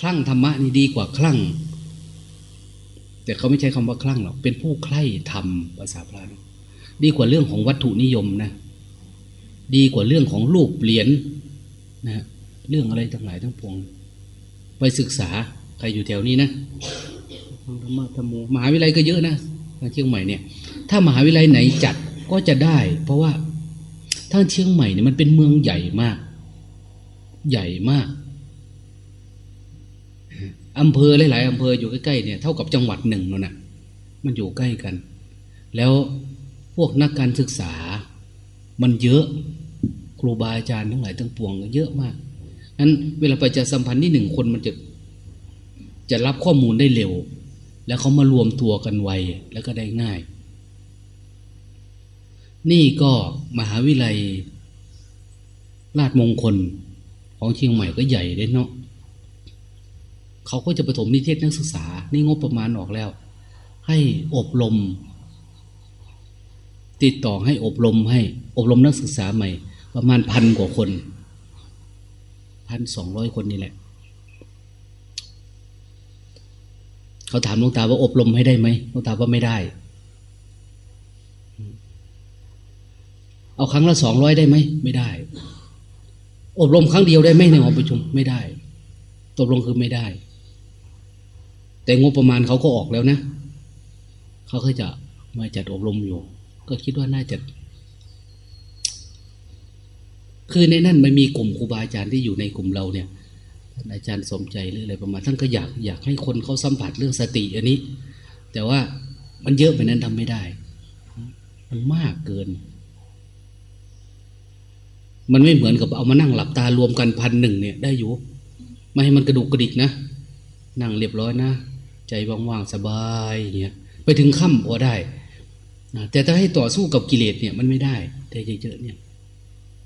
คลั่งธรรมะนี่ดีกว่าคลั่ง แต่เขาไม่ใช้คำว่าคลั่งหรอกเป็นผู้ใคร่ธรรมภาษาพระดีกว่าเรื่องของวัตถุนิยมนะ ดีกว่าเรื่องของรูปเหรียญนนะเรื่องอะไรทั้งหลายทั้งปวง ไปศึกษาใครอยู่แถวนี้นะธรรมะธรรมมหาวิทยาลัยก็เยอะนะทางเชียงใหม่เนี่ย ถ้ามหาวิทยาลัยไหนจัดก็จะได้ เพราะว่าทางเชียงใหม่เนี่ยมันเป็นเมืองใหญ่มาก ใหญ่มาก อำเภอหลายๆอำเภออยู่ใกล้ๆเนี่ยเท่ากับจังหวัดหนึ่งนั่นนะมันอยู่ใกล้กัน แล้วพวกนักการศึกษา มันเยอะครูบาอาจารย์ทั้งหลายทั้งปวงเยอะมากนั้นเวลาไปจะสัมพันธ์ที่หนึ่งคนมันจะจะรับข้อมูลได้เร็ว แล้วเขามารวมตัวกันไวแล้วก็ได้ง่าย นี่ก็มหาวิทยาลัยราชมงคลของเชียงใหม่ก็ใหญ่เลยเนาะ เขาก็จะประถมนิเทศนักศึกษา นี่งบประมาณออกแล้ว ให้อบรม ติดต่อให้อบรมให้ อบรมนักศึกษาใหม่ ประมาณพันกว่าคนพันสองร้อยคนนี่แหละ เขาถามหลวงตาว่าอบรมให้ได้ไหมหลวงตาว่าไม่ได้ เอาครั้งละสองร้อยได้ไหมไม่ได้ อบรมครั้งเดียวได้ไหมในหอประชุมไม่ได้ตกลงคือไม่ได้ แต่งบประมาณเขาก็ออกแล้วนะเขาเคยจะมาจัดอบรมอยู่ ก็คิดว่าน่าจะคือในนั้นมันมีกลุ่มครูบาอาจารย์ที่อยู่ในกลุ่มเราเนี่ยท่านอาจารย์สมใจหรืออะไรประมาณท่านก็อยากอยากให้คนเขาสัมผัสเรื่องสติอันนี้ แต่ว่ามันเยอะไปนั้นทำไม่ได้ มันมากเกิน มันไม่เหมือนกับเอามานั่งหลับตารวมกันพันหนึ่งเนี่ย ได้อยู่ ไม่ให้มันกระดุกกระดิกนะ นั่งเรียบร้อยนะ ใจว่างๆสบายอย่างเงี้ยไปถึงค่ำพอได้แต่ถ้าให้ต่อสู้กับกิเลสเนี่ยมันไม่ได้แต่เยอะๆเนี่ย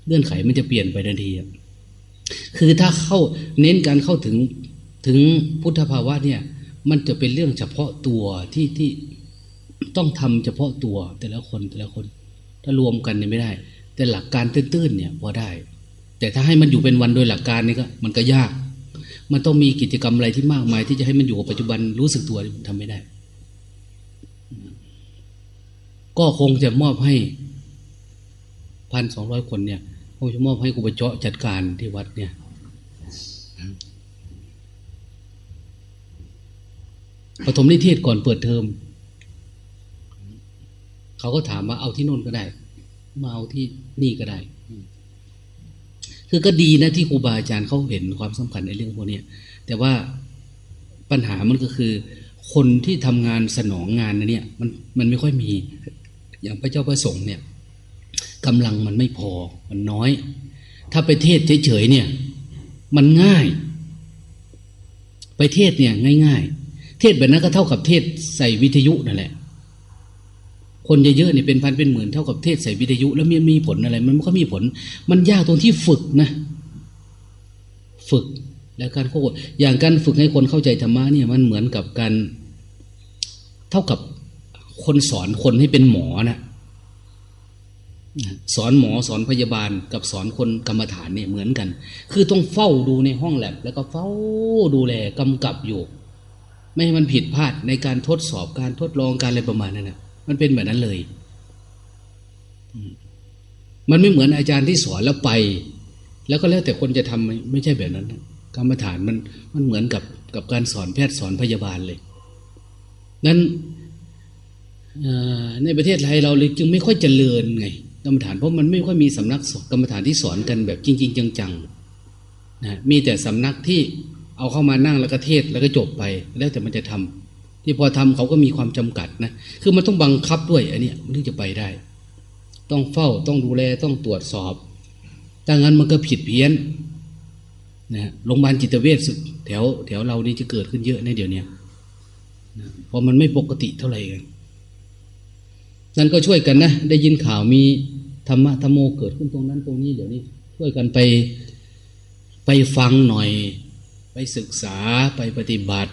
เงื่อนไขมันจะเปลี่ยนไปทันทีคือถ้าเข้าเน้นการเข้าถึงถึงพุทธภาวะเนี่ย มันจะเป็นเรื่องเฉพาะตัวที่ที่ต้องทำเฉพาะตัวแต่ละคนแต่ละคน ถ้ารวมกันเนี่ยไม่ได้ แต่หลักการตื้นๆเนี่ยพอได้ แต่ถ้าให้มันอยู่เป็นวันโดยหลักการนี่ก็มันก็ยาก มันต้องมีกิจกรรมอะไรที่มากมาย ที่จะให้มันอยู่กับปัจจุบันรู้สึกตัวมันทำไม่ได้ ก็คงจะมอบให้พันสองร้อยคนเนี่ยคงจะมอบให้กูไปเจาะจัดการที่วัดเนี่ยปฐมนิเทศก่อนเปิดเทอมเขาก็ถามว่าเอาที่โน่นก็ได้ มาเอาที่นี่ก็ได้ คือก็ดีนะที่ครูบาอาจารย์เขาเห็นความสำคัญในเรื่องพวกนี้แต่ว่าปัญหามันก็คือ คนที่ทำงานสนองงานนะเนี่ยมันมันไม่ค่อยมี อย่างพระเจ้าประสงค์เนี่ยกำลังมันไม่พอมันน้อย ถ้าไปเทศเฉยๆเนี่ย มันง่าย ไปเทศเนี่ยง่าย ๆ เทศแบบนั้นก็เท่ากับเทศใส่วิทยุนั่นแหละ คนเยอะๆเนี่ยเป็นพันเป็นหมื่นเท่ากับเทศใส่วิทยุ แล้วมีมีผลอะไร มันก็มีผล มันยากตรงที่ฝึกนะ ฝึกแล้วการโควบอย่างการฝึกให้คนเข้าใจธรรมะเนี่ยมันเหมือนกับการเท่ากับคนสอนคนให้เป็นหมอนะสอนหมอสอนพยาบาลกับสอนคนกรรมฐานเนี่ยเหมือนกัน คือต้องเฝ้าดูในห้องแลบแล้วก็เฝ้าดูแลกำกับอยู่ ไม่ให้มันผิดพลาดในการทดสอบการทดลองการอะไรประมาณนั้นนะ มันเป็นแบบนั้นเลย มันไม่เหมือนอาจารย์ที่สอนแล้วไป แล้วก็แล้วแต่คนจะทำไม่ใช่แบบนั้น กรรมฐานมันมันเหมือนกับกับการสอนแพทย์สอนพยาบาลเลยนั้นในประเทศไทยเราเลยจึงไม่ค่อยเจริญไง กรรมฐานเพราะมันไม่ค่อยมีสำนักกรรมฐานที่สอนกันแบบจริง ๆ จังๆนะมีแต่สำนักที่เอาเข้ามานั่งแล้วก็เทศแล้วก็จบไป แล้วแต่มันจะทำ ที่พอทำเขาก็มีความจำกัดนะ คือมันต้องบังคับด้วยอันนี้มันถึงจะไปได้ ต้องเฝ้าต้องดูแลต้องตรวจสอบถ้างั้นมันก็ผิดเพี้ยนนะโรงพยาบาลจิตเวชแถวแถวเรานี่จะเกิดขึ้นเยอะในเดี๋ยวนี้นะเพราะมันไม่ปกติเท่าไหร่กันนั่นก็ช่วยกันนะ ได้ยินข่าวมีธรรมะธรรมโมเกิดขึ้นตรงนั้นตรงนี้เดี๋ยวนี้ ช่วยกันไปไปฟังหน่อย ไปศึกษาไปปฏิบัติ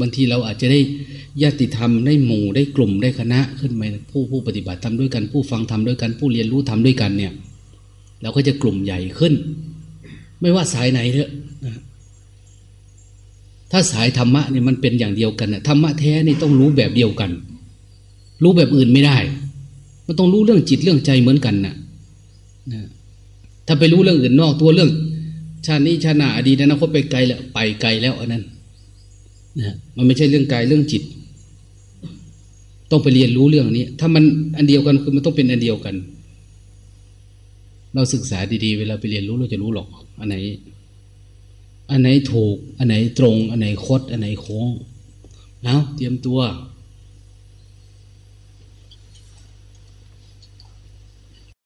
บางทีเราอาจจะได้ญาติธรรมได้หมู่ได้กลุ่มได้คณะขึ้นมาผู้ผู้ปฏิบัติทำด้วยกัน ผู้ฟังทำด้วยกันผู้เรียนรู้ทำด้วยกันเนี่ยเราก็จะกลุ่มใหญ่ขึ้น ไม่ว่าสายไหนเถอะถ้าสายธรรมะเนี่ยมันเป็นอย่างเดียวกันนะธรรมะแท้นี่ต้องรู้แบบเดียวกัน รู้แบบอื่นไม่ได้ มันต้องรู้เรื่องจิตเรื่องใจเหมือนกันนะนะถ้าไปรู้เรื่องอื่นนอกตัวเรื่องชาตินี้ชาติหน้าอดีตอนาคตไปไกลแล้วไปไกลแล้วอันนั้น นะมันไม่ใช่เรื่องกายเรื่องจิต ต้องไปเรียนรู้เรื่องนี้ ถ้ามันอันเดียวกันคือมันต้องเป็นอันเดียวกัน เราศึกษาดีๆ เวลาไปเรียนรู้เราจะรู้หรอก อันไหน อันไหนถูก อันไหนตรง อันไหนคด อันไหนโค้งแล้วเตรียมตัว